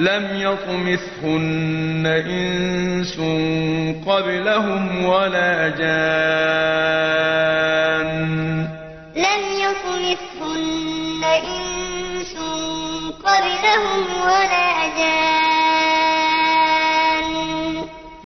لَمْ يَطْمِثْهُنَّ إِنسٌ قَبْلَهُمْ وَلَا جَانٌّ. لَمْ يَطْمِثْهُنَّ إِنسٌ قَبْلَهُمْ وَلَا جَانٌّ